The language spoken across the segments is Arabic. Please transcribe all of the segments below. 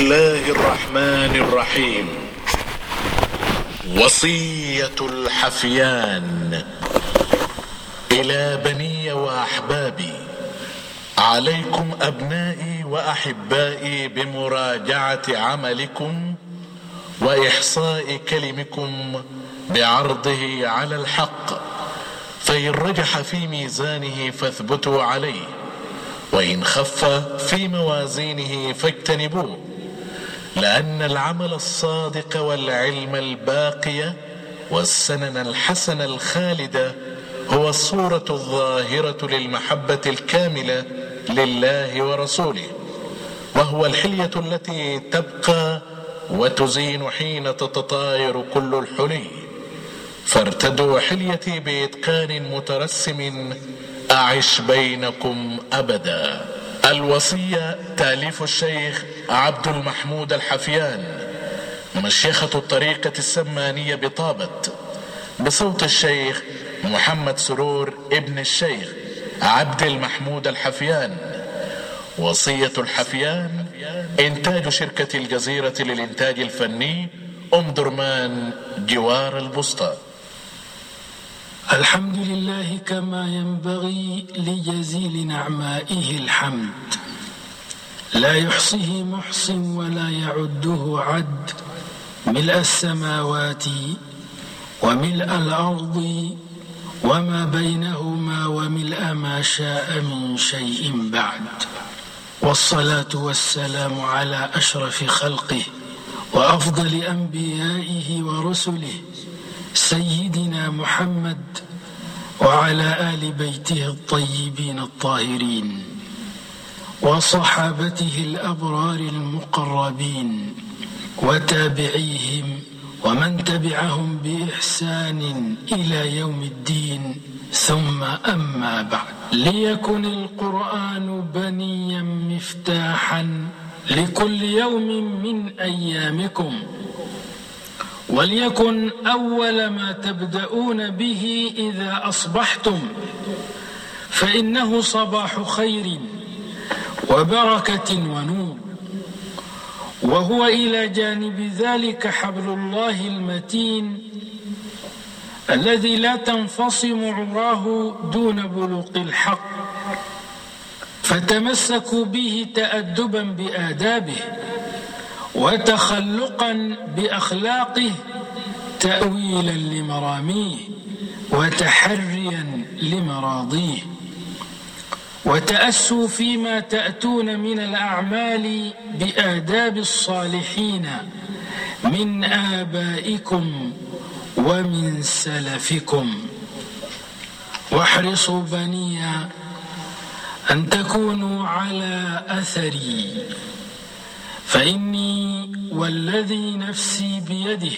الله الرحمن الرحيم وصية الحفيان إلى بني وأحبابي عليكم أبنائي وأحبائي بمراجعة عملكم وإحصاء كلمكم بعرضه على الحق فإن رجح في ميزانه فاثبتوا عليه وإن خف في موازينه فاجتنبوه لأن العمل الصادق والعلم الباقي والسنن الحسن الخالدة هو الصورة الظاهرة للمحبة الكاملة لله ورسوله وهو الحلية التي تبقى وتزين حين تتطاير كل الحلي. فارتدوا حليتي بإتقان مترسم أعش بينكم أبدا. الوصية تأليف الشيخ عبد المحمود الحفيان مشيخة الطريقة السمانية بطابت بصوت الشيخ محمد سرور ابن الشيخ عبد المحمود الحفيان. وصية الحفيان إنتاج شركة الجزيرة للإنتاج الفني أم درمان جوار البسطة الحمد لله كما ينبغي لجزيل نعمائه الحمد. لا يحصيه محص ولا يعده عد. ملء السماوات وملء الأرض وما بينهما وملء ما شاء من شيء بعد. والصلاة والسلام على أشرف خلقه وأفضل أنبيائه ورسله سيدنا محمد وعلى آل بيته الطيبين الطاهرين وصحابته الأبرار المقربين وتابعيهم ومن تبعهم بإحسان إلى يوم الدين. ثم أما بعد. ليكن القرآن بنيا مفتاحا لكل يوم من أيامكم. وليكن أول ما تبدأون به إذا أصبحتم فإنه صباح خير وبركة ونور. وهو إلى جانب ذلك حبل الله المتين الذي لا تنفصم عراه دون بلوغ الحق. فتمسكوا به تأدبا بآدابه. وتخلقا بأخلاقه تأويلا لمراميه وتحريا لمراضيه. وتأسوا فيما تأتون من الأعمال بآداب الصالحين من آبائكم ومن سلفكم. واحرصوا بنيا أن تكونوا على أثري فإني والذي نفسي بيده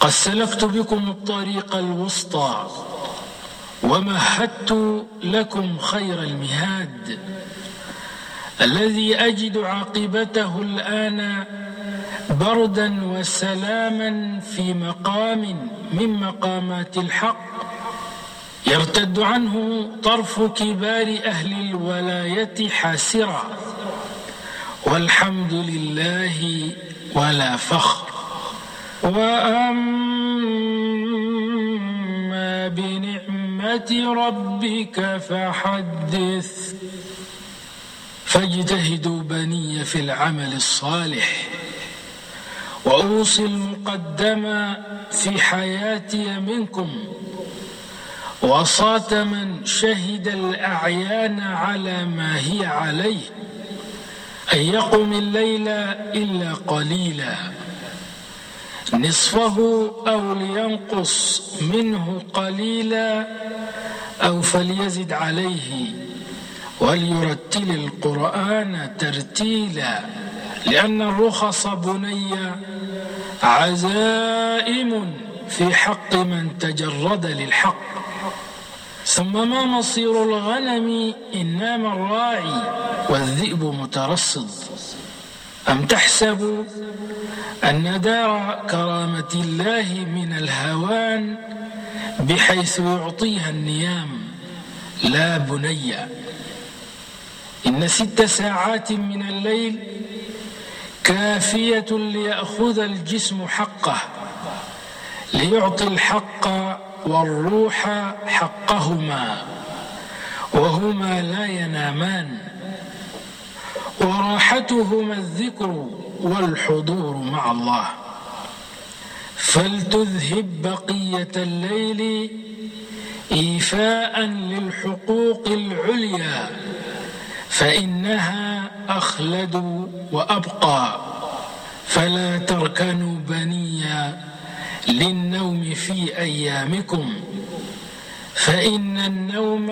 قد سلكت بكم الطريق الوسطى ومهدت لكم خير المهاد الذي أجد عاقبته الآن بردا وسلاما في مقام من مقامات الحق يرتد عنه طرف كبار أهل الولاية حاسرا والحمد لله ولا فخر. وأما بنعمة ربك فحدث. فاجتهدوا بني في العمل الصالح. وأوصي المقدم في حياتي منكم. وصاة من شهد الأعيان على ما هي عليه. يقم الليل إلا قليلا. نصفه أو لينقص منه قليلا أو فليزد عليه. وليرتل القرآن ترتيلا. لأن الرخص بني عزائم في حق من تجرد للحق. ثم ما مصير الغنم إن نام الراعي والذئب مترصد. أم تحسب أن دار كرامة الله من الهوان بحيث يعطيها النيام؟ لا بني. إن ست ساعات من الليل كافية ليأخذ الجسم حقه ليعطي الحق والروح حقهما وهما لا ينامان وراحتهما الذكر والحضور مع الله. فلتذهب بقية الليل إيفاء للحقوق العليا فإنها أخلد وأبقى فلا تركنوا بنيا للنوم في أيامكم فإن النوم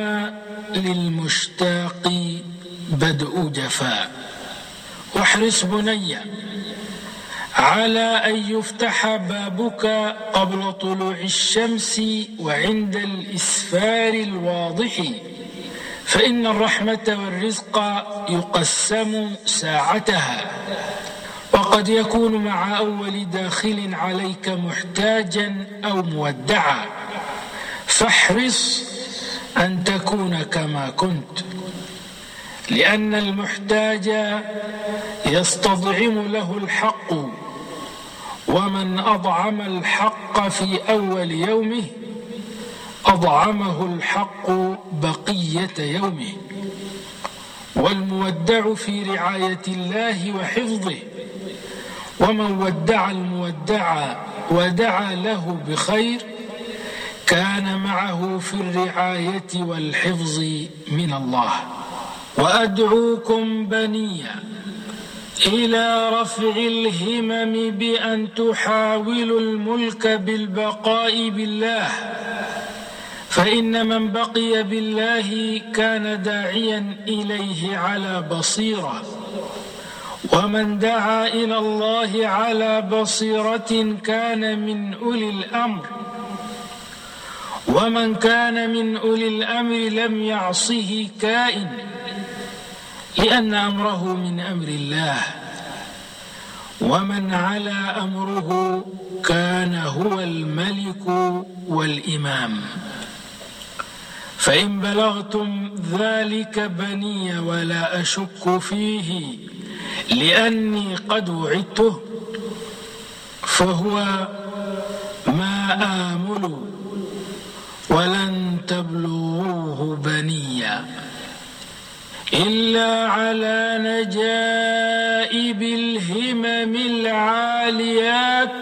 للمشتاق بدء جفاء. واحرص بني على أن يفتح بابك قبل طلوع الشمس وعند الإسفار الواضح. فإن الرحمة والرزق يقسم ساعتها. وقد يكون مع أول داخل عليك محتاجا أو مودعا. فاحرص أن تكون كما كنت لأن المحتاج يستضعم له الحق ومن أضعم الحق في أول يومه أضعمه الحق بقية يومه. والمودع في رعاية الله وحفظه. ومن ودع المودع ودعا له بخير كان معه في الرعاية والحفظ من الله. وأدعوكم بنيا إلى رفع الهمم بأن تحاولوا الملك بالبقاء بالله. فإن من بقي بالله كان داعيا إليه على بصيرة ومن دعا إلى الله على بصيرة كان من أولي الأمر ومن كان من أولي الأمر لم يعصه كائن لأن أمره من أمر الله ومن على أمره كان هو الملك والإمام. فإن بلغتم ذلك بني ولا أشك فيه لأني قد وعدته فهو ما آمل ولن تبلغوه بنيا إلا على نجائب الهمم العاليات.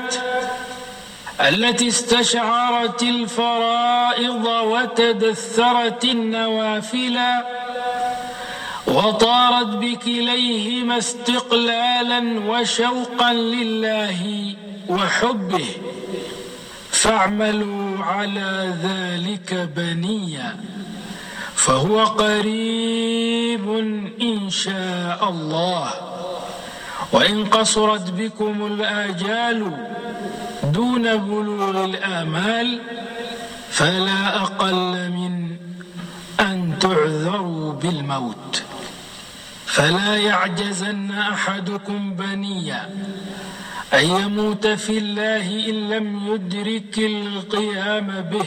التي استشعرت الفرائض وتدثرت النوافل وطارت بكليهما استقلالا وشوقا لله وحبه فاعملوا على ذلك بنيا فهو قريب إن شاء الله. وإن قصرت بكم الآجال دون بلوغ الآمال فلا أقل من أن تعذروا بالموت. فلا يعجزن أحدكم بنيا أن يموت في الله إن لم يدرك القيام به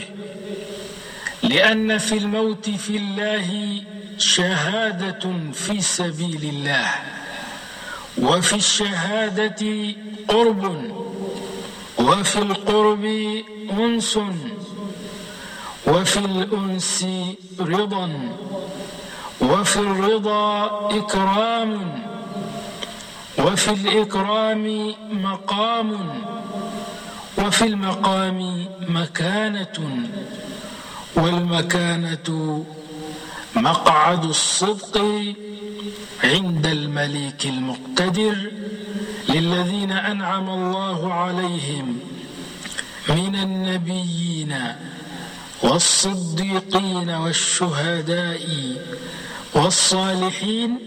لأن في الموت في الله شهادة في سبيل الله وفي الشهادة قرب وفي القرب أنس وفي الأنس رضا وفي الرضا إكرام وفي الإكرام مقام وفي المقام مكانة والمكانة مقعد الصدق عند الملك المقتدر. للذين أنعم الله عليهم من النبيين والصديقين والشهداء والصالحين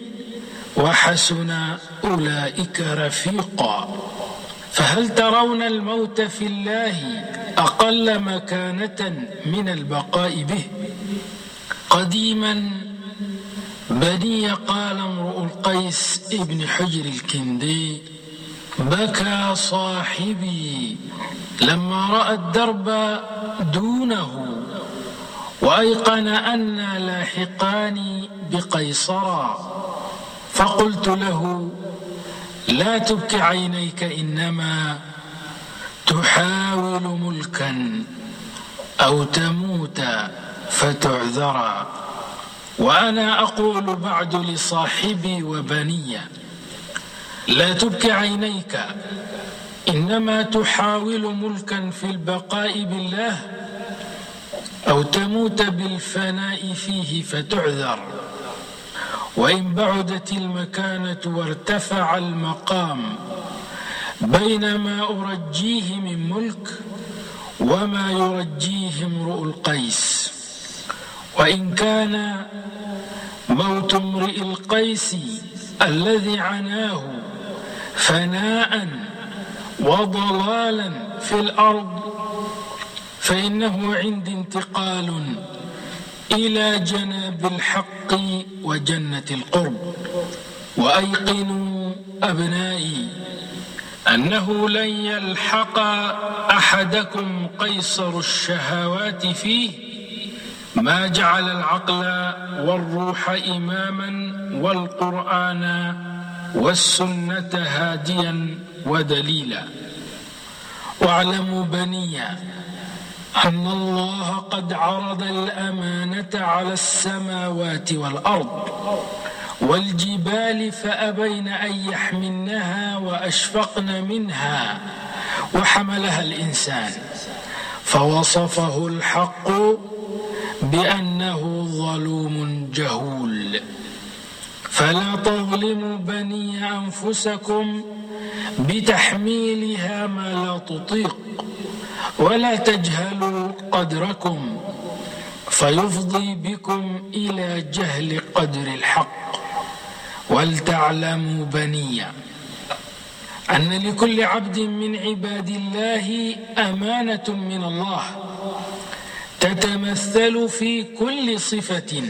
وحسن أولئك رفيقا. فهل ترون الموت في الله أقل مكانة من البقاء به؟ قديما بني قال امرؤ القيس ابن حجر الكندي بكى صاحبي لما رأى الدرب دونه وأيقن أنا لاحقان بقيصرا. فقلت له لا تبك عينيك إنما تحاول ملكا أو تموت فتعذرا. وأنا أقول بعد لصاحبي وبني. لا تبك عينيك إنما تحاول ملكا في البقاء بالله أو تموت بالفناء فيه فتعذر. وإن بعدت المكانة وارتفع المقام بين ما أرجيه من ملك وما يرجيه امرؤ القيس. وإن كان موت امرئ القيس الذي عناه فناء وضلالا في الأرض فإنه عندي انتقال إلى جناب الحق وجنة القرب. وأيقنوا أبنائي أنه لن يلحق أحدكم قيصر الشهوات فيه. ما جعل العقل والروح إماما والقرآن والسنة هاديا ودليلا. واعلموا بنيا أن الله قد عرض الأمانة على السماوات والأرض والجبال فأبين أن يحملنها وأشفقن منها وحملها الإنسان. فوصفه الحق بأنه ظلوم جهول. فلا تظلموا بني أنفسكم بتحميلها ما لا تطيق ولا تجهلوا قدركم فيفضي بكم إلى جهل قدر الحق ولتعلموا بني أن لكل عبد من عباد الله أمانة من الله تتمثل في كل صفة.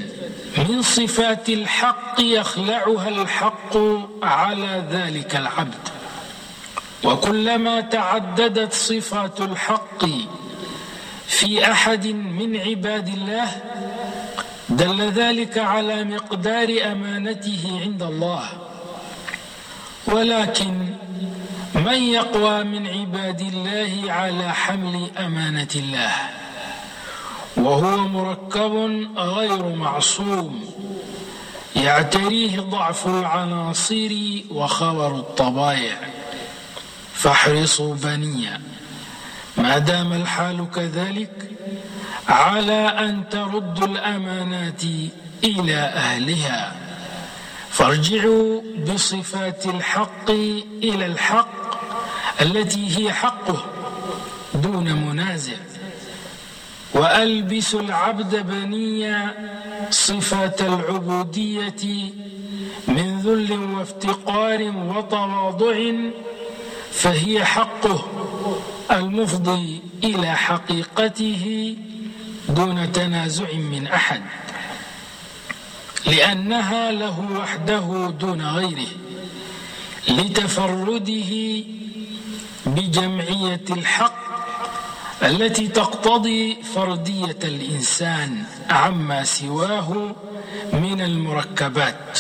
من صفات الحق يخلعها الحق على ذلك العبد. وكلما تعددت صفات الحق في أحد من عباد الله دل ذلك على مقدار أمانته عند الله. ولكن من يقوى من عباد الله على حمل أمانة الله؟ وهو مركب غير معصوم. يعتريه ضعف العناصر وخور الطبائع. فاحرصوا بنيا. ما دام الحال كذلك على أن تردوا الأمانات إلى أهلها. فارجعوا بصفات الحق إلى الحق التي هي حقه دون منازع. وألبس العبد بنيا صفة العبودية من ذل وافتقار وتواضع فهي حقه المفضي إلى حقيقته دون تنازع من أحد لأنها له وحده دون غيره لتفرده بجمعية الحق التي تقتضي فردية الإنسان عما سواه من المركبات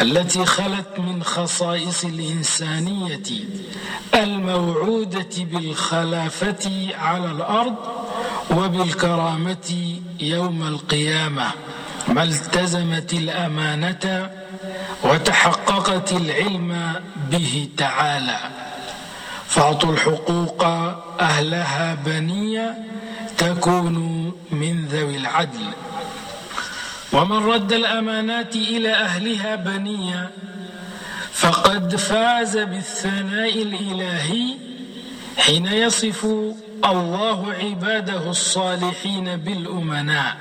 التي خلت من خصائص الإنسانية الموعودة بالخلافة على الأرض وبالكرامة يوم القيامة ما التزمت الأمانة وتحققت العلم به تعالى. فاعطوا الحقوق أهلها بنية تكون من ذوي العدل. ومن رد الأمانات إلى أهلها بنية فقد فاز بالثناء الإلهي حين يصف الله عباده الصالحين بالأمناء.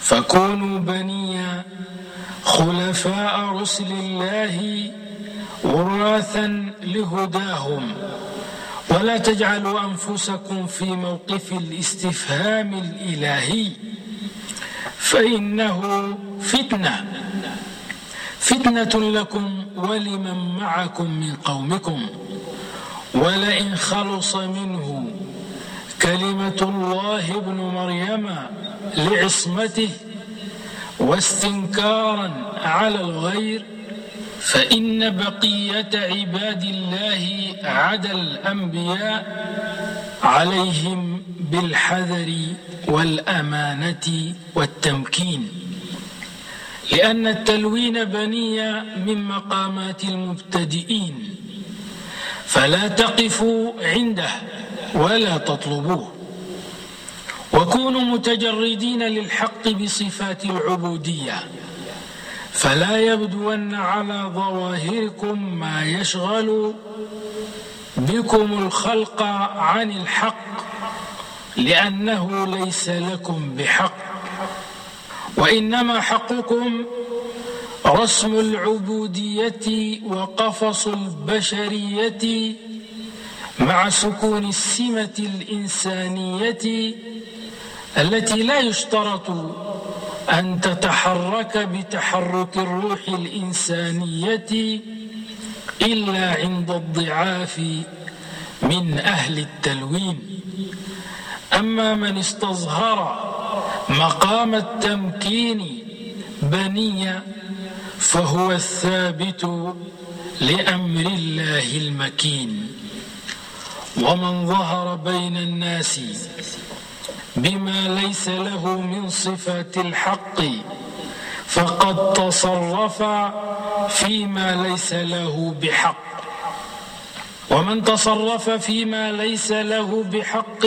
فكونوا بنيا خلفاء رسل الله وراثا لهداهم. ولا تجعلوا أنفسكم في موقف الاستفهام الإلهي. فإنه فتنة. فتنة لكم ولمن معكم من قومكم. ولئن خلص منه كلمة الله ابن مريم لعصمته واستنكارا على الغير فإن بقية عباد الله عدا الأنبياء عليهم بالحذر والأمانة والتمكين. لأن التلوين بني من مقامات المبتدئين. فلا تقفوا عنده ولا تطلبوه. وكونوا متجردين للحق بصفات العبودية. فلا يبدون على ظواهركم ما يشغل بكم الخلق عن الحق لأنه ليس لكم بحق. وإنما حقكم رسم العبودية وقفص البشرية مع سكون السمة الإنسانية التي لا يشترط أن تتحرك بتحرك الروح الإنسانية إلا عند الضعاف من أهل التلوين. أما من استظهر مقام التمكين بنية فهو الثابت لأمر الله المكين. ومن ظهر بين الناس بما ليس له من صفات الحق فقد تصرف فيما ليس له بحق. ومن تصرف فيما ليس له بحق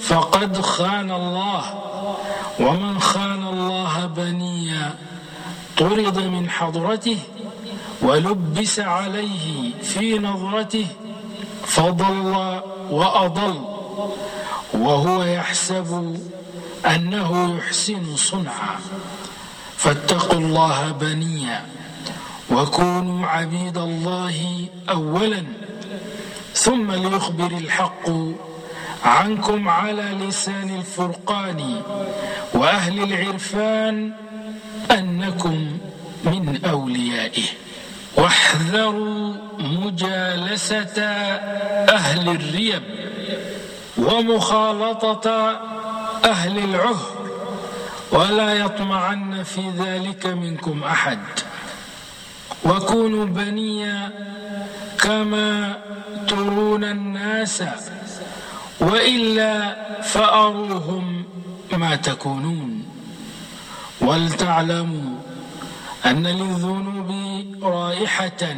فقد خان الله. ومن خان الله بنيا طرد من حضرته ولبس عليه في نظرته فضل وأضل. وهو يحسب أنه يحسن صنعا. فاتقوا الله بنيا وكونوا عبيد الله أولا. ثم ليخبر الحق عنكم على لسان الفرقان وأهل العرفان أنكم من أوليائه. واحذروا مجالسة أهل الريب. ومخالطة أهل العهر ولا يطمعن في ذلك منكم أحد. وكونوا بنيا كما ترون الناس وإلا فأروهم ما تكونون. ولتعلموا أن للذنوب رائحة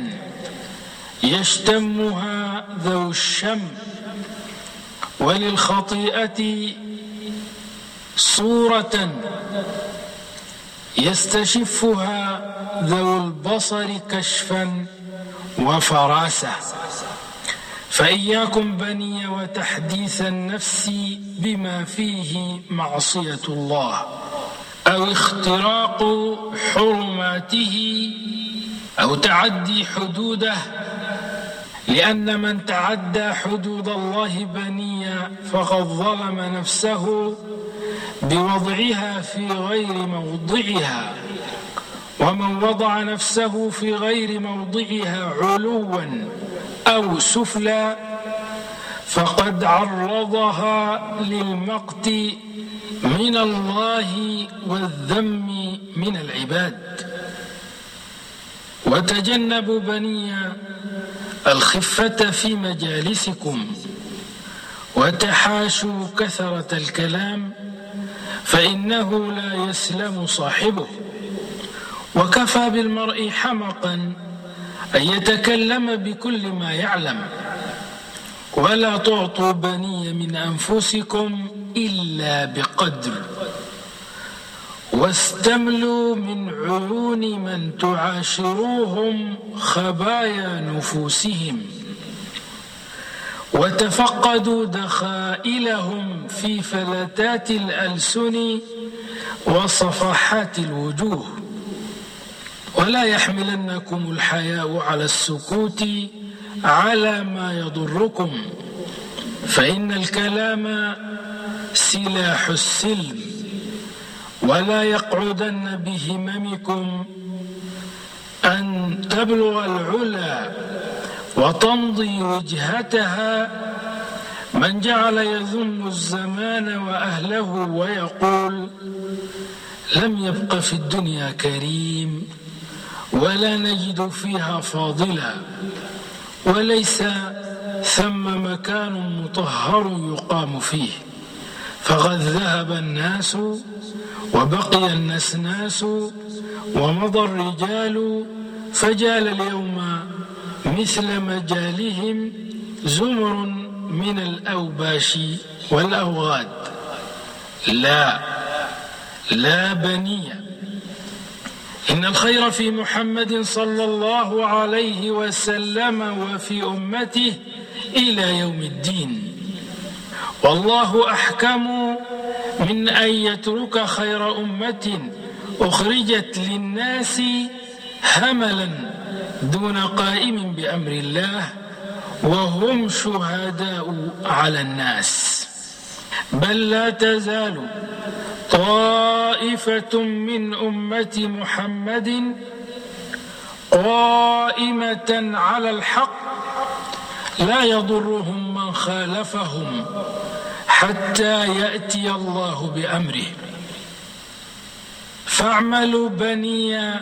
يشتمها ذو الشم. وللخطيئة صورة يستشفها ذو البصر كشفا وفراسة فإياكم بني وتحديث النفس بما فيه معصية الله أو اختراق حرماته أو تعدي حدوده لأن من تعدى حدود الله بنيا فقد ظلم نفسه بوضعها في غير موضعها. ومن وضع نفسه في غير موضعها علوا أو سفلى فقد عرضها للمقت من الله والذم من العباد. وتجنبوا بني الخفة في مجالسكم وتحاشوا كثرة الكلام فإنه لا يسلم صاحبه. وكفى بالمرء حمقا أن يتكلم بكل ما يعلم. ولا تعطوا بني من أنفسكم إلا بقدر. واستملوا من عيون من تعاشروهم خبايا نفوسهم وتفقدوا دخائلهم في فلتات الألسن وصفحات الوجوه. ولا يحملنكم الحياء على السكوت على ما يضركم فإن الكلام سلاح السلم. ولا يقعدن بهممكم أن تبلغ العلا وتمضي وجهتها من جعل يذم الزمان وأهله ويقول لم يبق في الدنيا كريم ولا نجد فيها فاضلا وليس ثم مكان مطهر يقام فيه. فقد ذهب الناس وبقي النسناس ومضى الرجال فجال اليوم مثل مجالهم زمر من الأوباش والأوغاد. لا لا بني. إن الخير في محمد صلى الله عليه وسلم وفي أمته إلى يوم الدين. والله أحكم من أن يترك خير أمة أخرجت للناس هملا دون قائم بأمر الله وهم شهداء على الناس. بل لا تزال طائفة من أمة محمد قائمة على الحق لا يضرهم من خالفهم. حتى يأتي الله بأمره. فاعملوا بني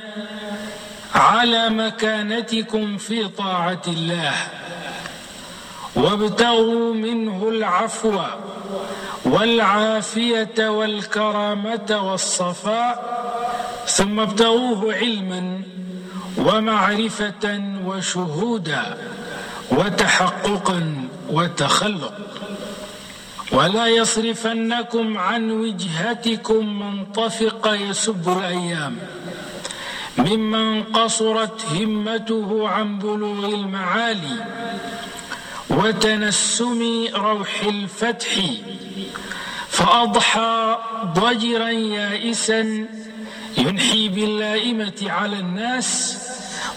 على مكانتكم في طاعة الله. وابتغوا منه العفو والعافية والكرامة والصفاء ثم ابتغوه علما ومعرفة وشهودا وتحققا وتخلق. ولا يصرفنكم عن وجهتكم من طفق يسب الأيام. ممن قصرت همته عن بلوغ المعالي وتنسم روح الفتح فأضحى ضجرا يائسا ينحي باللائمة على الناس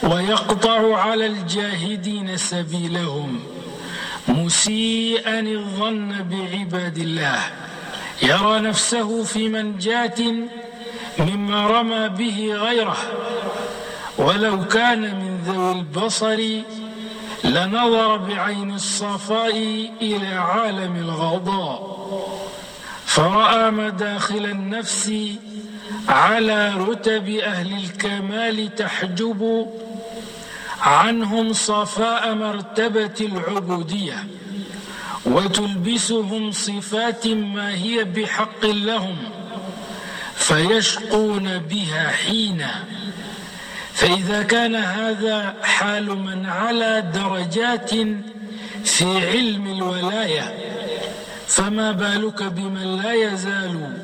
ويقطع على الجاهدين سبيلهم. مسيئا الظن بعباد الله. يرى نفسه في منجاة مما رمى به غيره. ولو كان من ذوي البصر لنظر بعين الصفاء إلى عالم الغضاء. فرأى مداخل النفس على رتب أهل الكمال تحجب عنهم صفاء مرتبة العبودية وتلبسهم صفات ما هي بحق لهم فيشقون بها حينا. فإذا كان هذا حال من على درجات في علم الولاية فما بالك بمن لا يزال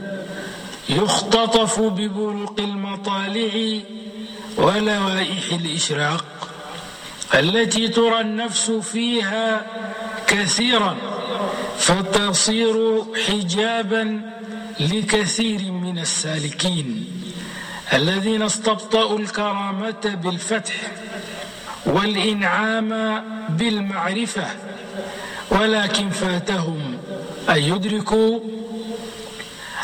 يختطف ببروق المطالع ولوائح الإشراق؟ التي ترى النفس فيها كثيرا فتصير حجابا لكثير من السالكين الذين استبطأوا الكرامة بالفتح والإنعام بالمعرفة ولكن فاتهم أن يدركوا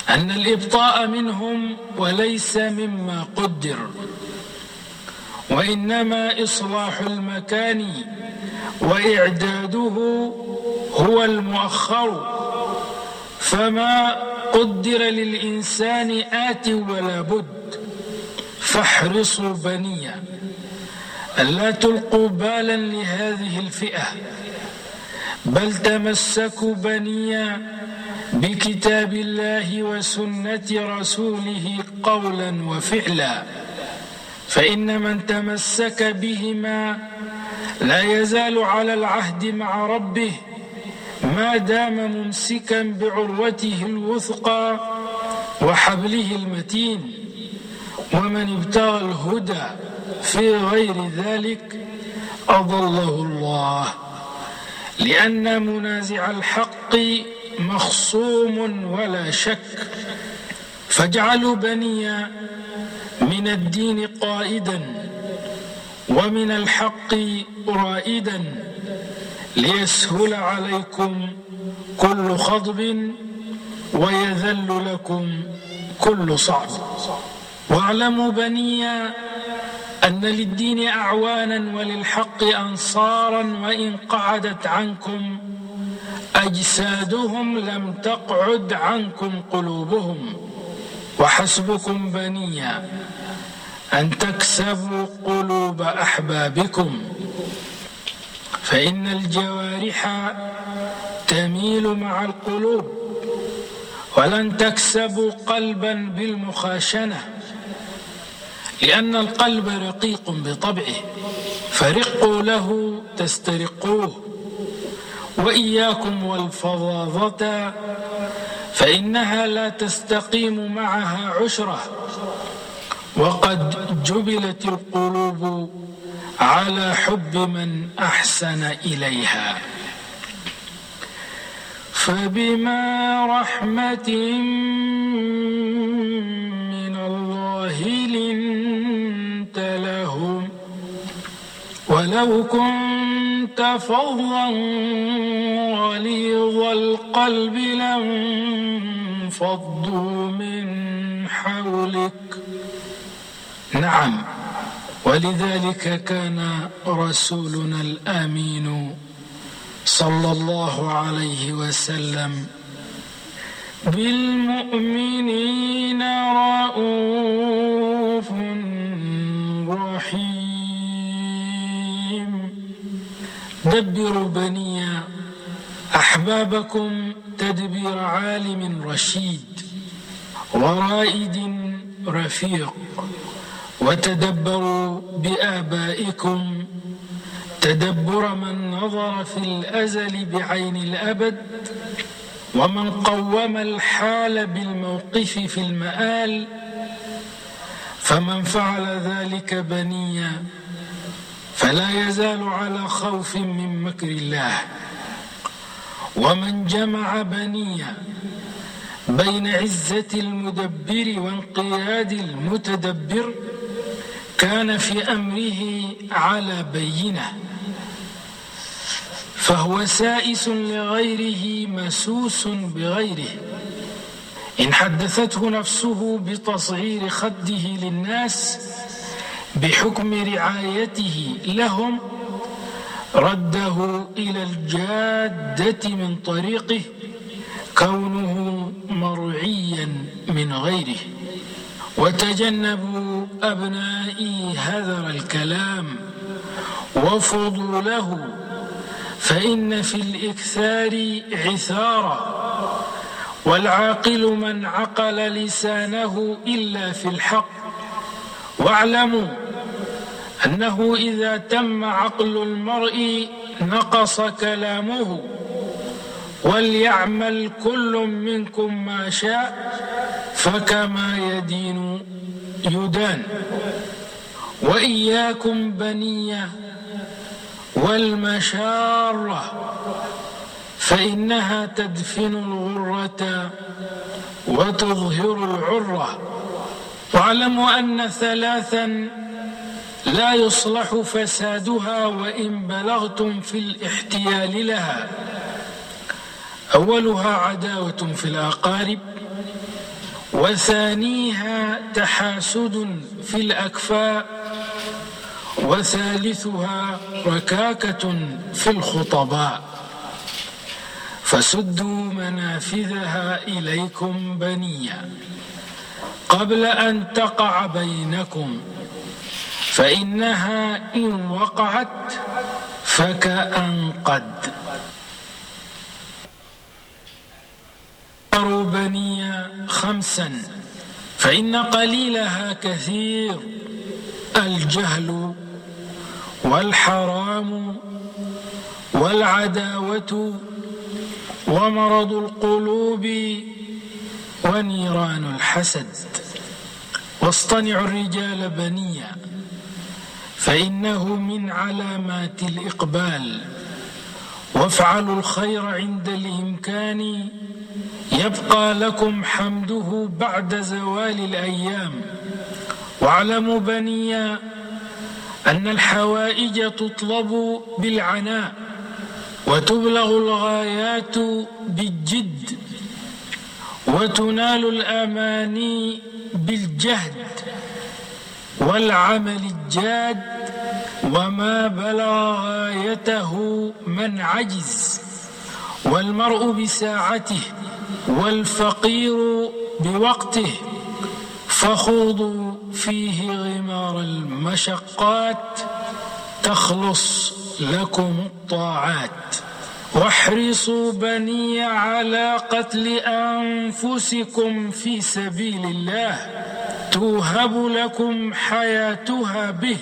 أن الإبطاء منهم وليس مما قدر. وإنما إصلاح المكان وإعداده هو المؤخر فما قدر للإنسان آت ولا بد فاحرصوا بنيا ألا تلقوا بالا لهذه الفئة بل تمسكوا بنيا بكتاب الله وسنة رسوله قولا وفعلا. فإن من تمسك بهما لا يزال على العهد مع ربه ما دام ممسكا بعروته الوثقى وحبله المتين ومن ابتغى الهدى في غير ذلك أضله الله لأن منازع الحق مخصوم ولا شك فاجعلوا بني من الدين قائدا ومن الحق رائدا ليسهل عليكم كل خضب ويذل لكم كل صعب. واعلموا بني أن للدين أعوانا وللحق أنصارا وإن قعدت عنكم أجسادهم لم تقعد عنكم قلوبهم. وحسبكم بنيا أن تكسبوا قلوب أحبابكم فإن الجوارح تميل مع القلوب ولن تكسبوا قلبا بالمخاشنة لأن القلب رقيق بطبعه فرقوا له تسترقوه وإياكم والفظاظة فإنها لا تستقيم معها عشرة. وقد جبلت القلوب على حب من أحسن إليها. فبما رحمة من الله لنت ولو كنت فظا غليظ القلب لانفضوا من حولك. نعم ولذلك كان رسولنا الأمين صلى الله عليه وسلم بالمؤمنين رؤوف رحيم. دبروا بني أحبابكم تدبير عالم رشيد ورائد رفيق وتدبروا بآبائكم تدبر من نظر في الأزل بعين الأبد ومن قوم الحال بالموقف في المآل فمن فعل ذلك بنيا فلا يزال على خوف من مكر الله. ومن جمع بنيا بين عزة المدبر وانقياد المتدبر كان في أمره على بينة. فهو سائس لغيره مسوس بغيره. إن حدثته نفسه بتصغير خده للناس بحكم رعايته لهم رده إلى الجادة من طريقه كونه مرعيا من غيره. وتجنبوا أبنائي هذر الكلام وفضوله فإن في الإكثار عثارا. والعاقل من عقل لسانه إلا في الحق واعلموا أنه إذا تم عقل المرء نقص كلامه وليعمل كل منكم ما شاء فكما يدين يدان. وإياكم بنية والمشارة فإنها تدفن الغرة وتظهر العرة. واعلموا أن ثلاثا لا يصلح فسادها وإن بلغتم في الاحتيال لها. أولها عداوة في الأقارب وثانيها تحاسد في الأكفاء وثالثها ركاكة في الخطباء. فسدوا منافذها إليكم بنيا. قبل أن تقع بينكم فإنها إن وقعت فكأن قد بني خمسا فإن قليلها كثير الجهل والحرام والعداوة ومرض القلوب ونيران الحسد. واصطنعوا الرجال بنيا فإنه من علامات الإقبال. وافعلوا الخير عند الإمكان يبقى لكم حمده بعد زوال الأيام. واعلموا بنيا أن الحوائج تطلب بالعناء وتبلغ الغايات بالجد. وتنال الأماني بالجهد والعمل الجاد وما بلغ غايته من عجز والمرء بساعته والفقير بوقته فخوضوا فيه غمار المشقات تخلص لكم الطاعات واحرصوا بني على قتل أنفسكم في سبيل الله. توهب لكم حياتها به.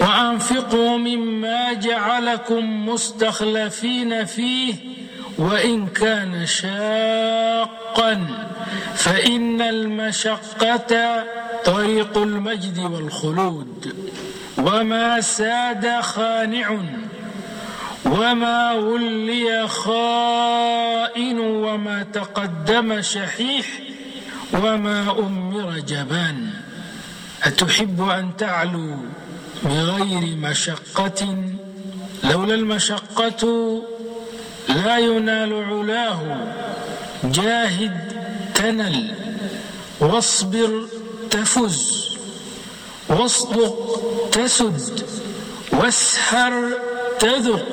وأنفقوا مما جعلكم مستخلفين فيه. وإن كان شاقا فإن المشقة طريق المجد والخلود. وما ساد خانع وما ولي خائن وما تقدم شحيح وما أمر جبان أتحب أن تعلو بغير مشقة؟ لولا المشقة لا ينال علاه. جاهد تنل. واصبر تفز. واصدق تسد. واسهر تذق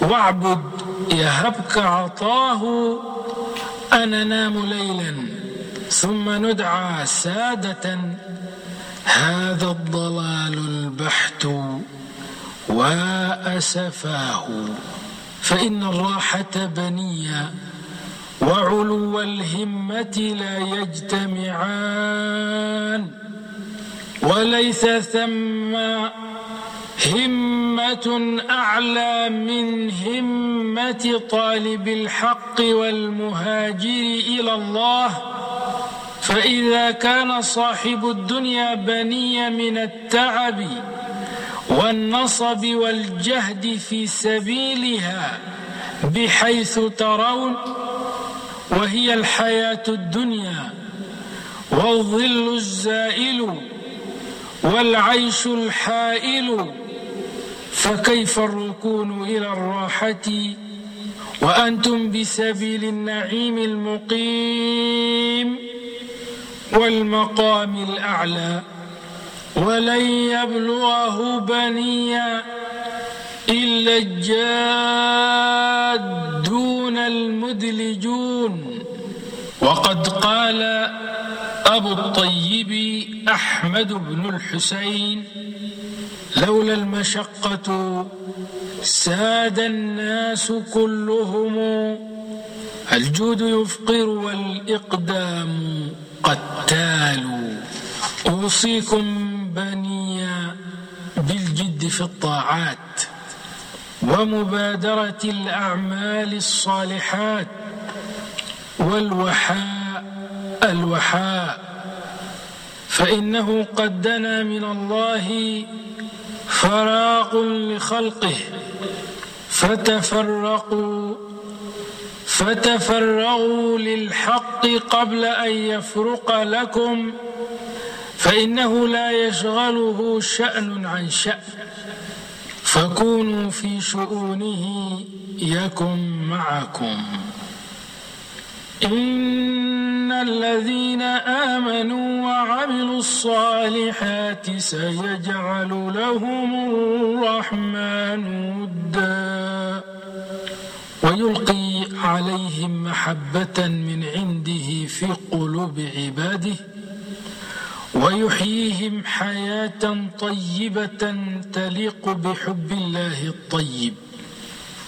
واعبد يهبك عطاه أنا نام ليلا ثم ندعى سادة هذا الضلال البحت وأسفاه فإن الراحة بنية وعلو الهمة لا يجتمعان وليس ثم همة أعلى من همة طالب الحق والمهاجر إلى الله. فإذا كان صاحب الدنيا بني من التعب والنصب والجهد في سبيلها بحيث ترون وهي الحياة الدنيا والظل الزائل والعيش الحائل فكيف الركون إلى الراحة وأنتم بسبيل النعيم المقيم والمقام الأعلى ولن يبلغه بنيا إلا الجادون المدلجون وقد قال أبو الطيب أحمد بن الحسين لولا المشقة ساد الناس كلهم الجود يفقر والإقدام قتال. أوصيكم بنيا بالجد في الطاعات ومبادرة الأعمال الصالحات والوحاء الوحاء. فإنه قد دنا من الله فراق لخلقه فتفرقوا فتفرغوا للحق قبل أن يفرق لكم فإنه لا يشغله شأن عن شأن. فكونوا في شؤونه يكن معكم. إن الذين آمنوا وعملوا الصالحات سيجعل لهم الرحمن ودا ويلقي عليهم محبة من عنده في قلوب عباده ويحييهم حياة طيبة تليق بحب الله الطيب.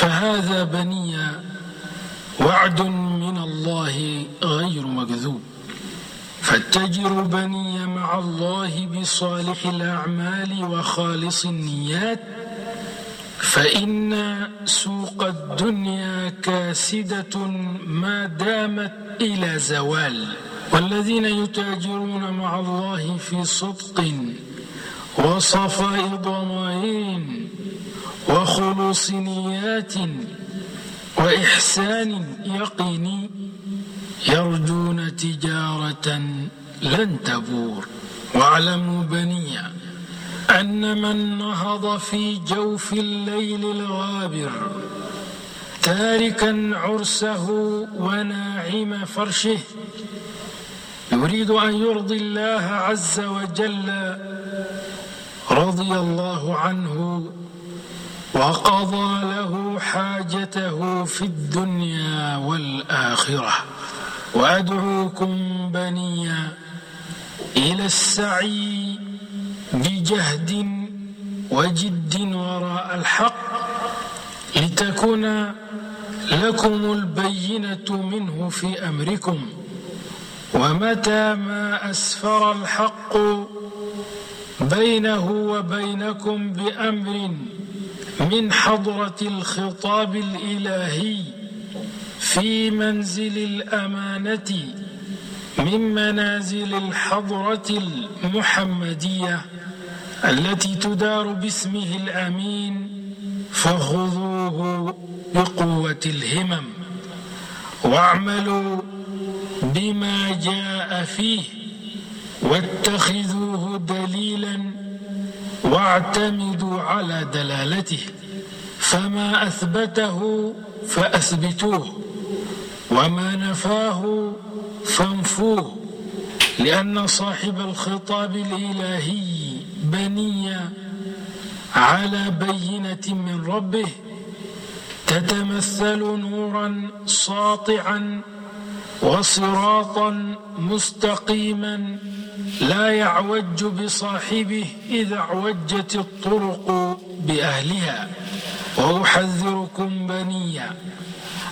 فهذا بني وعد من الله غير مكذوب. فاتجروا بني مع الله بصالح الأعمال وخالص النيات فإن سوق الدنيا كاسدة ما دامت إلى زوال. والذين يتاجرون مع الله في صدق وصفاء ضمائر وخلوص نيات وإحسان يقيني يرجون تجارة لن تبور. واعلموا بني أن من نهض في جوف الليل الغابر تاركا عرسه وناعم فرشه يريد أن يرضي الله عز وجل رضي الله عنه وقضى له حاجته في الدنيا والآخرة. وأدعوكم بني إلى السعي بجهد وجد وراء الحق لتكون لكم البينة منه في أمركم. ومتى ما أسفر الحق بينه وبينكم بأمر من حضرة الخطاب الإلهي في منزل الأمانة من منازل الحضرة المحمدية التي تدار باسمه الأمين فخذوه بقوة الهمم واعملوا بما جاء فيه واتخذوه دليلا واعتمدوا على دلالته فما أثبته فأثبتوه وما نفاه فانفوه لأن صاحب الخطاب الإلهي بني على بينة من ربه تتمثل نورا ساطعا وصراطا مستقيما لا يعوج بصاحبه إذا اعوجت الطرق بأهلها. وأحذركم بنيا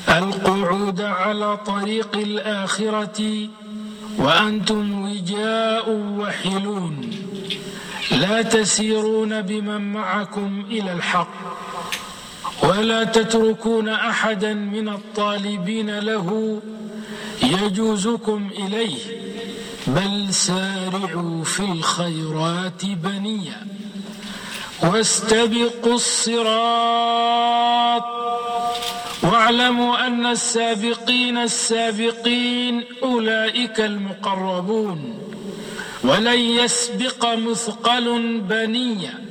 القعود على طريق الآخرة وأنتم وجاء وحلون. لا تسيرون بمن معكم إلى الحق. ولا تتركون أحدا من الطالبين له يجوزكم إليه بل سارعوا في الخيرات بنيا. واستبقوا الصراط واعلموا أن السابقين السابقين أولئك المقربون ولن يسبق مثقل بنيا.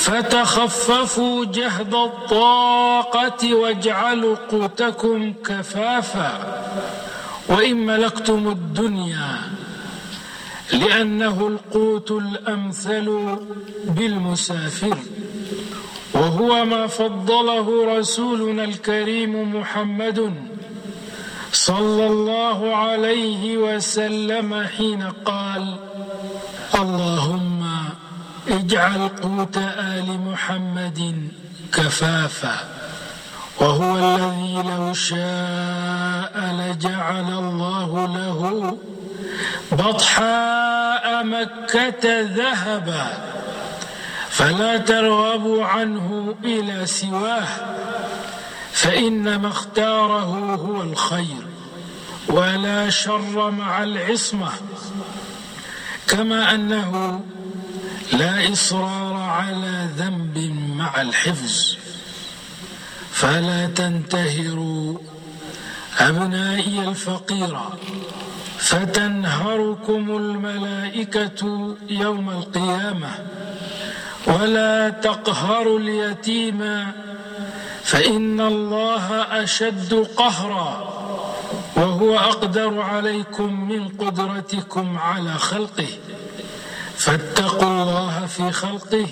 فتخففوا جهد الطاقة واجعلوا قوتكم كفافا وإن ملكتم الدنيا لأنه القوت الأمثل بالمسافر وهو ما فضله رسولنا الكريم محمد صلى الله عليه وسلم حين قال اللهم اجعل قوت آل محمد كفافا وهو الذي لو شاء لجعل الله له بطحاء مكة ذهبا فلا ترغبوا عنه إلى سواه فإنما اختاره هو الخير ولا شر مع العصمة كما أنه لا إصرار على ذنب مع الحفظ. فلا تنتهروا أبنائي الفقيرة فتنهركم الملائكة يوم القيامة. ولا تقهروا اليتيم. فإن الله أشد قهرا. وهو أقدر عليكم من قدرتكم على خلقه. فاتقوا الله في خلقه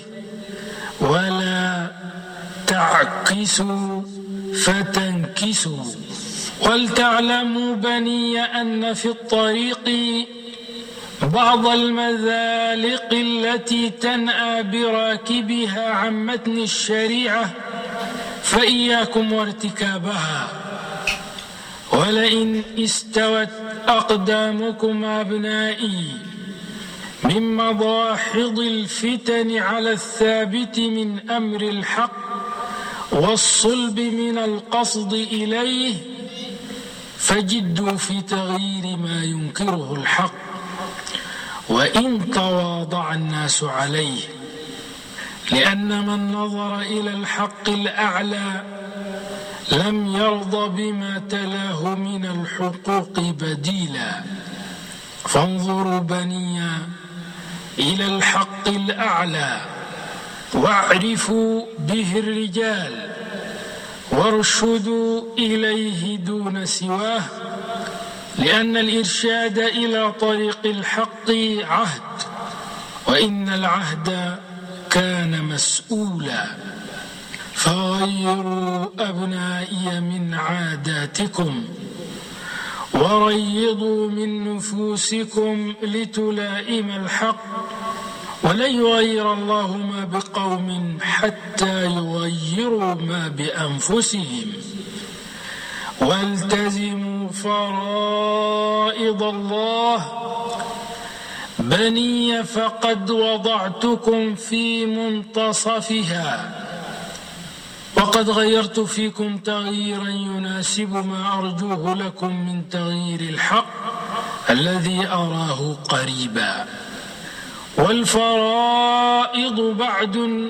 ولا تعكسوا فتنكسوا ولتعلموا بني أن في الطريق بعض المذالق التي تنأى براكبها عن متن الشريعة فإياكم وارتكابها ولئن استوت أقدامكم أبنائي من مضاحض الفتن على الثابت من أمر الحق والصلب من القصد إليه فجدوا في تغيير ما ينكره الحق وإن تواضع الناس عليه لأن من نظر إلى الحق الأعلى لم يرض بما تلاه من الحقوق بديلا. فانظروا بني إلى الحق الأعلى واعرفوا به الرجال وارشدوا إليه دون سواه لأن الإرشاد إلى طريق الحق عهد وإن العهد كان مسؤولا. فغيروا أبنائي من عاداتكم. وريضوا من نفوسكم لتلائم الحق ولن يغير الله ما بقوم حتى يغيروا ما بأنفسهم والتزموا فرائض الله بني فقد وضعتكم في منتصفها وقد غيرت فيكم تغييرا يناسب ما أرجوه لكم من تغيير الحق الذي أراه قريبا. والفرائض بعد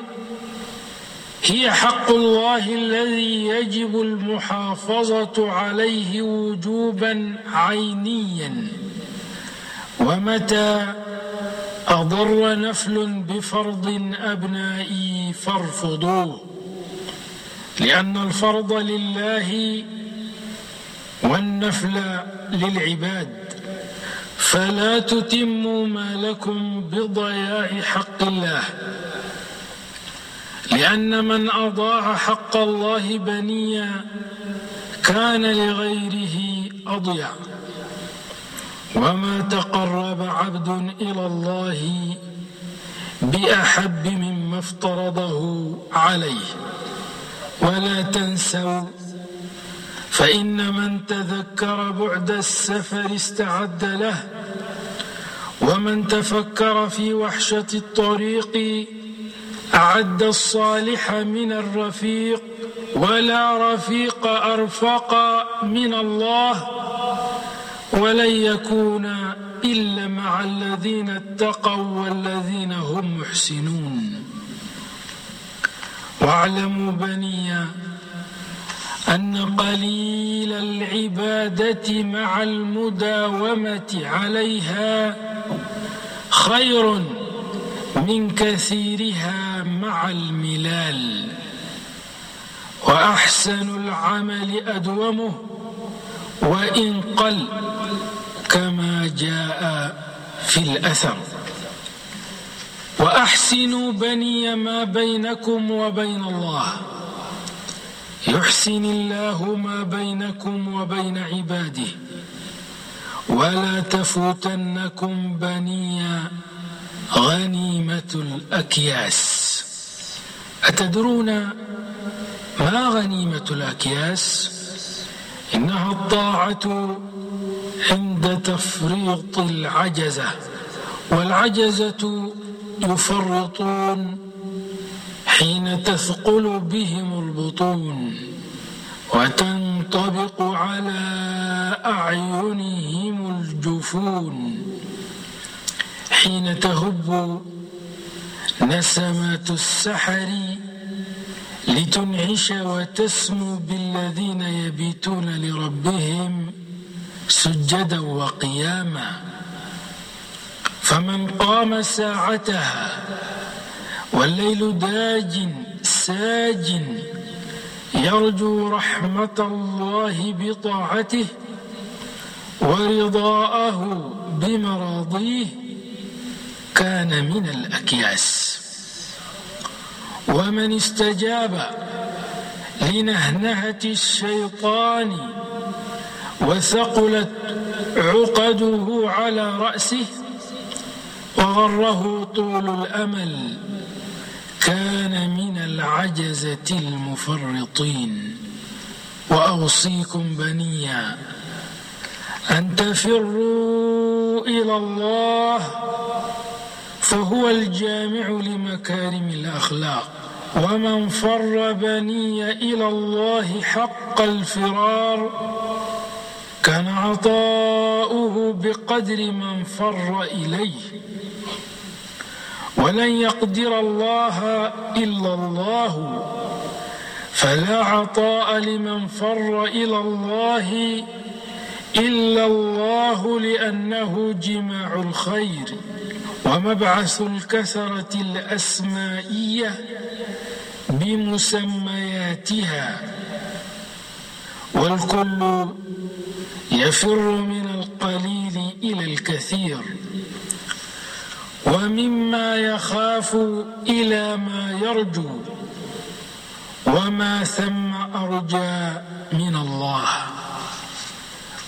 هي حق الله الذي يجب المحافظة عليه وجوبا عينيا. ومتى أضر نفل بفرض أبنائي فارفضوه. لأن الفرض لله والنفل للعباد. فلا تتموا ما لكم بضياع حق الله. لأن من أضاع حق الله بنيا كان لغيره أضيع. وما تقرب عبد إلى الله بأحب مما افترضه عليه. ولا تنسوا فإن من تذكر بعد السفر استعد له ومن تفكر في وحشة الطريق أعد الصالح من الرفيق ولا رفيق أرفق من الله ولن يكون إلا مع الذين اتقوا والذين هم محسنون. واعلموا بنيا أن قليل العبادة مع المداومة عليها خير من كثيرها مع الملال وأحسن العمل أدومه وإن قل كما جاء في الأثر. وأحسنوا بني ما بينكم وبين الله. يحسن الله ما بينكم وبين عباده. ولا تفوتنكم بني غنيمة الأكياس. أتدرون ما غنيمة الأكياس؟ إنها الطاعة عند تفريط العجزة. والعجزة يفرطون حين تثقل بهم البطون وتنطبق على أعينهم الجفون. حين تهب نسمات السحر لتنعش وتسمو بالذين يبيتون لربهم سجدا وقياما. فمن قام ساعتها والليل داج ساج يرجو رحمة الله بطاعته ورضاءه بمراضيه كان من الأكياس. ومن استجاب لنهنهة الشيطان وثقلت عقده على رأسه وغره طول الأمل كان من العجزة المفرطين. وأوصيكم بنيا أن تفروا إلى الله فهو الجامع لمكارم الأخلاق. ومن فر بني إلى الله حق الفرار كان عطاؤه بقدر من فر إليه. ولن يقدر الله إلا الله. فلا عطاء لمن فر إلى الله إلا الله لأنه جماع الخير. ومبعث الكثرة الأسمائية بمسمياتها. والكل يفر من القليل إلى الكثير ومما يخاف إلى ما يرجو وما ثم أرجى من الله.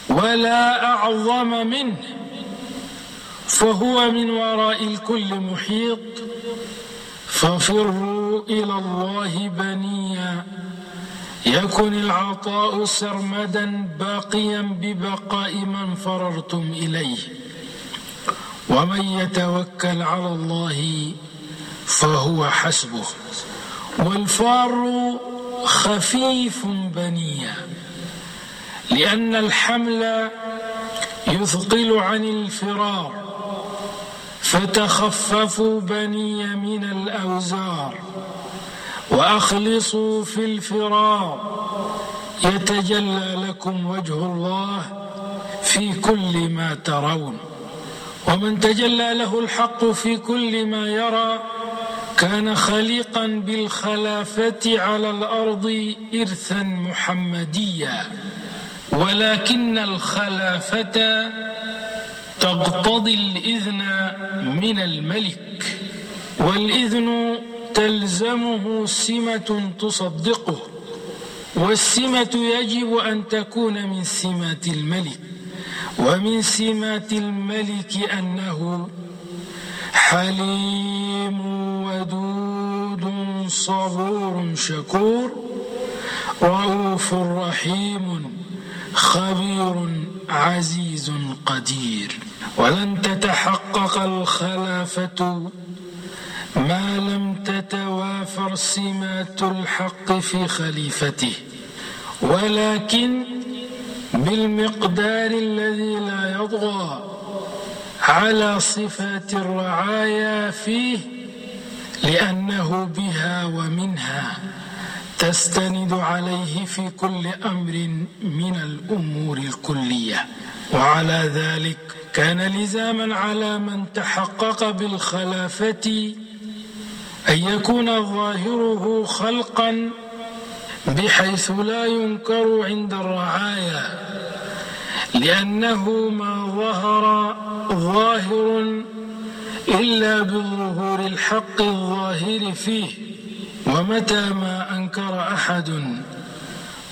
ولا أعظم منه فهو من وراء الكل محيط ففروا إلى الله بنيا. يكن العطاء سرمدا باقيا ببقاء من فررتم إليه. ومن يتوكل على الله فهو حسبه. والفار خفيف بنيا لأن الحمل يثقل عن الفرار. فتخففوا بني من الأوزار. وأخلصوا في الفرار يتجلى لكم وجه الله في كل ما ترون. ومن تجلى له الحق في كل ما يرى كان خليقا بالخلافة على الأرض إرثا محمديا. ولكن الخلافة تقتضي الإذن من الملك. والإذن تلزمه سمة تصدقه والسمة يجب أن تكون من سمات الملك ومن سمات الملك أنه حليم ودود صبور شكور رؤوف رحيم خبير عزيز قدير. ولن تتحقق الخلافة ما لم تتوافر سمات الحق في خليفته ولكن بالمقدار الذي لا يطغى على صفات الرعايا فيه لأنه بها ومنها تستند عليه في كل أمر من الأمور الكلية. وعلى ذلك كان لزاما على من تحقق بالخلافة أن يكون ظاهره خلقا بحيث لا ينكر عند الرعايا لأنه ما ظهر ظاهر إلا بظهور الحق الظاهر فيه ومتى ما أنكر أحد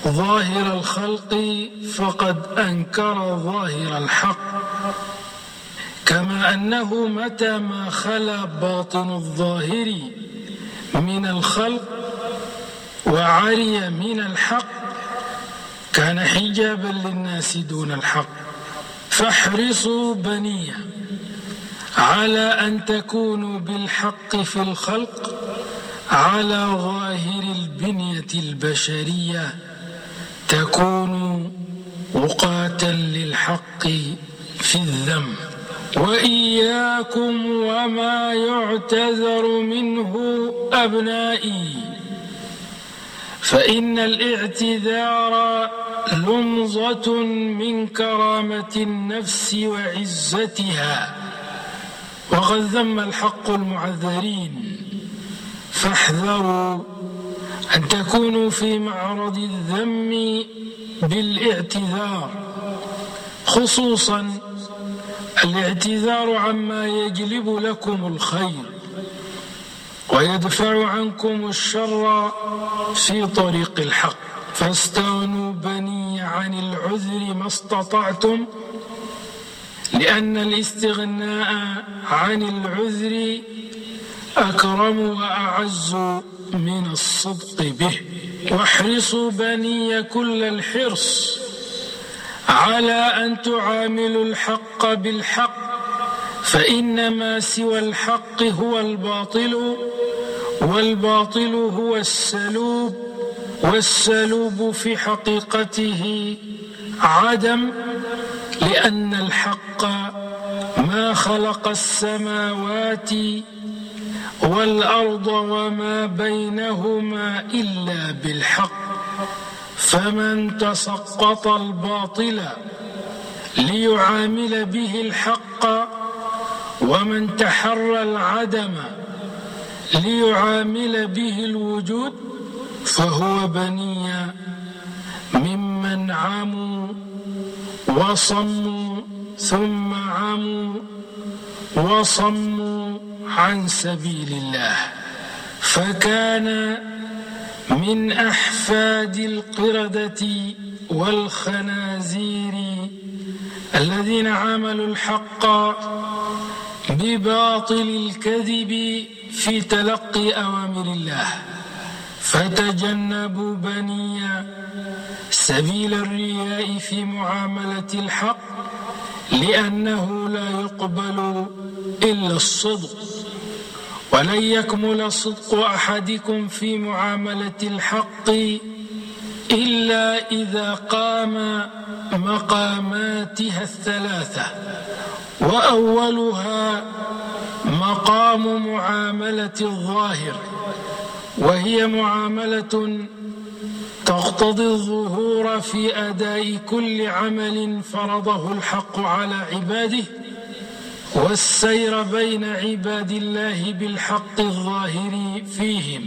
ظاهر الخلق فقد أنكر ظاهر الحق. كما أنه متى ما خلا باطن الظاهر من الخلق وعري من الحق كان حجابا للناس دون الحق. فاحرصوا بنية على أن تكونوا بالحق في الخلق على ظاهر البنية البشرية تكون وقاة للحق في الذنب وإياكم وما يعتذر منه أبنائي. فإن الاعتذار لمظة من كرامة النفس وعزتها. وقد ذم الحق المعذرين. فاحذروا أن تكونوا في معرض الذم بالاعتذار خصوصا الاعتذار عما يجلب لكم الخير ويدفع عنكم الشر في طريق الحق. فاستغنوا بني عن العذر ما استطعتم لأن الاستغناء عن العذر أكرم وأعز من الصدق به. واحرصوا بني كل الحرص على أن تعاملوا الحق بالحق فإنما سوى الحق هو الباطل والباطل هو السلوب والسلوب في حقيقته عدم لأن الحق ما خلق السماوات والأرض وما بينهما إلا بالحق. فمن تسقط الباطل ليعامل به الحق ومن تحرى العدم ليعامل به الوجود فهو بني ممن عموا وصموا ثم عموا وصموا عن سبيل الله. فكان من أحفاد القردة والخنازير الذين عملوا الحق بباطل الكذب في تلقي أوامر الله. فتجنبوا بني سبيل الرياء في معاملة الحق لأنه لا يقبل إلا الصدق. ولن يكمل صدق أحدكم في معاملة الحق إلا إذا قام مقاماتها الثلاثة وأولها مقام معاملة الظاهر وهي معاملة تقتضي الظهور في أداء كل عمل فرضه الحق على عباده. والسير بين عباد الله بالحق الظاهر فيهم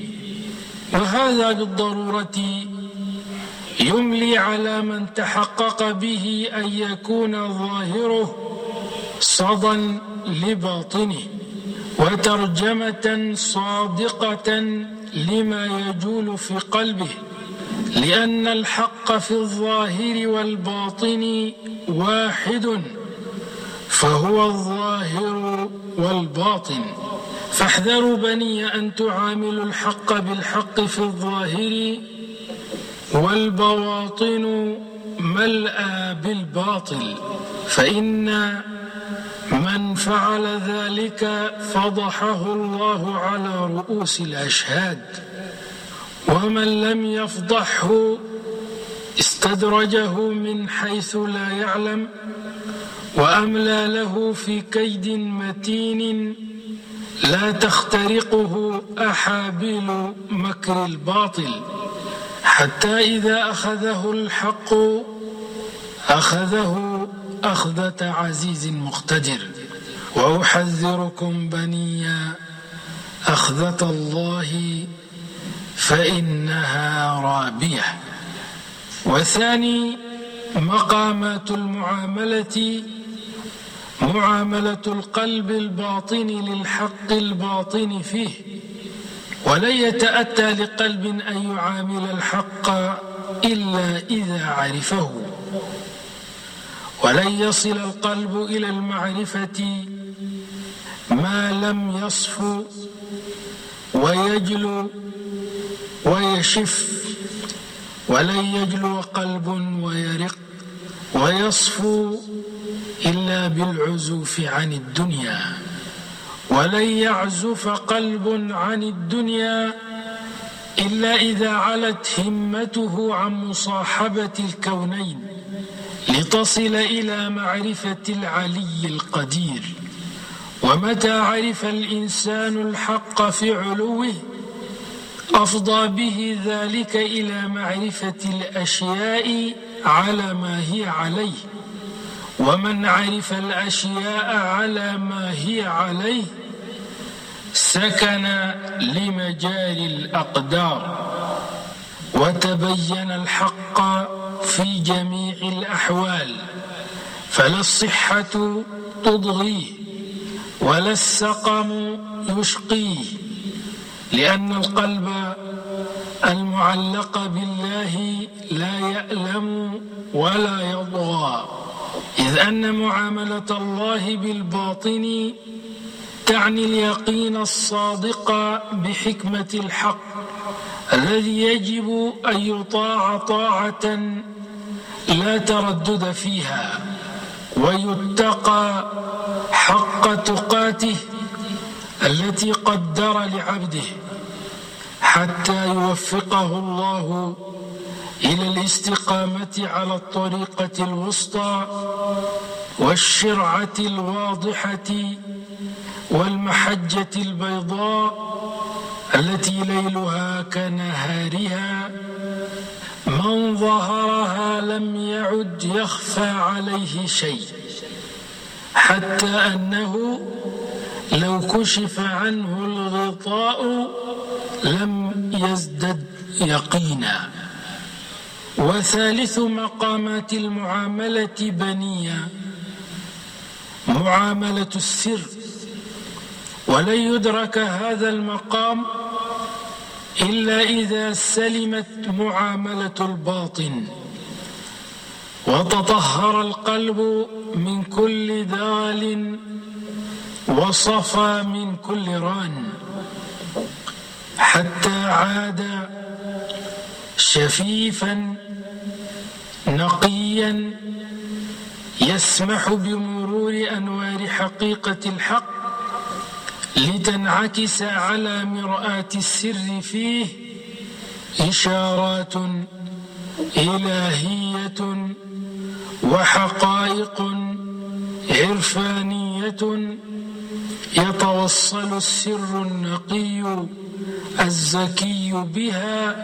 وهذا بالضرورة يملي على من تحقق به أن يكون ظاهره صدى لباطنه وترجمة صادقة لما يجول في قلبه لأن الحق في الظاهر والباطن واحد. فهو الظاهر والباطن. فاحذروا بني أن تعاملوا الحق بالحق في الظاهر والبواطن ملأى بالباطل. فإن من فعل ذلك فضحه الله على رؤوس الأشهاد. ومن لم يفضحه استدرجه من حيث لا يعلم. وأملى له في كيد متين لا تخترقه أحابيل مكر الباطل حتى إذا أخذه الحق أخذه أخذة عزيز مقتدر وأحذركم بني أخذة الله فإنها رابية وثاني مقامات المعاملة معاملة القلب الباطن للحق الباطن فيه ولن يتأتى لقلب أن يعامل الحق إلا إذا عرفه. ولن يصل القلب إلى المعرفة ما لم يصف ويجلو ويشف ولن يجلو قلب ويرق ويصفو إلا بالعزوف عن الدنيا ولن يعزف قلب عن الدنيا إلا إذا علت همته عن مصاحبة الكونين لتصل إلى معرفة العلي القدير. ومتى عرف الإنسان الحق في علوه؟ أفضى به ذلك إلى معرفة الأشياء على ما هي عليه. ومن عرف الأشياء على ما هي عليه سكن لمجال الأقدار وتبين الحق في جميع الأحوال فلا الصحة تضغيه ولا السقم يشقيه لأن القلب المعلق بالله لا يألم ولا يضغى إذ أن معاملة الله بالباطن تعني اليقين الصادق بحكمة الحق الذي يجب أن يطاع طاعة لا تردد فيها ويتقى حق تقاته التي قدر لعبده حتى يوفقه الله إلى الاستقامة على الطريقة الوسطى والشرعة الواضحة والمحجة البيضاء التي ليلها كنهارها من ظهرها لم يعد يخفى عليه شيء حتى أنه لو كشف عنه الغطاء لم يزدد يقينا. وثالث مقامات المعاملة بنية. معاملة السر. ولن يدرك هذا المقام إلا إذا سلمت معاملة الباطن. وتطهر القلب من كل دال وصفى من كل ران. حتى عاد شفيفا نقيا يسمح بمرور أنوار حقيقة الحق لتنعكس على مرآة السر فيه إشارات إلهية وحقائق عرفانية يتوصل السر النقي الزكي بها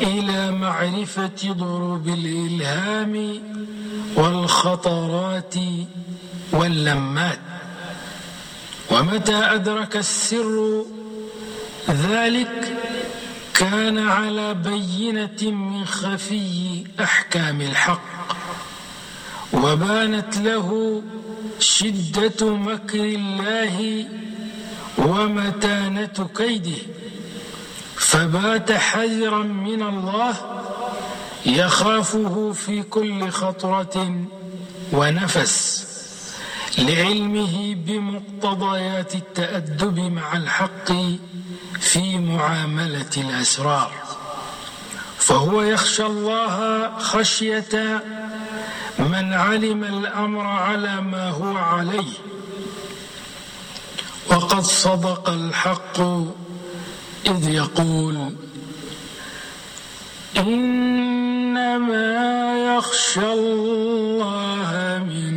إلى معرفة ضروب الإلهام والخطرات واللمات. ومتى أدرك السر ذلك؟ كان على بينة من خفي أحكام الحق. وبانت له شدة مكر الله ومتانة كيده فبات حذرا من الله يخافه في كل خطرة ونفس لعلمه بمقتضيات التأدب مع الحق في معاملة الأسرار. فهو يخشى الله خشية علم الأمر على ما هو عليه. وقد صدق الحق إذ يقول إنما يخشى الله من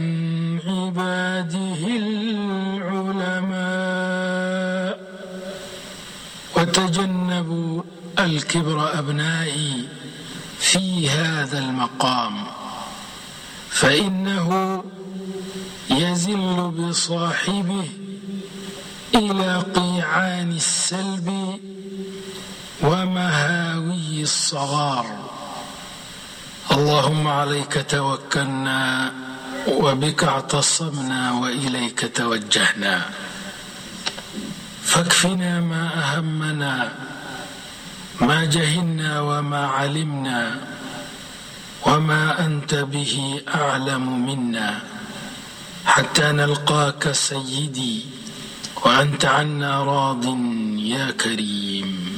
عباده العلماء. وتجنبوا الكبر أبنائي في هذا المقام. فإنه يزل بصاحبه إلى قيعان السلب ومهاوي الصغار. اللهم عليك توكلنا وبك اعتصمنا وإليك توجهنا. فاكفنا ما أهمنا ما جهلنا وما علمنا. وما أنت به أعلم منا حتى نلقاك سيدي وأنت عنا راض يا كريم.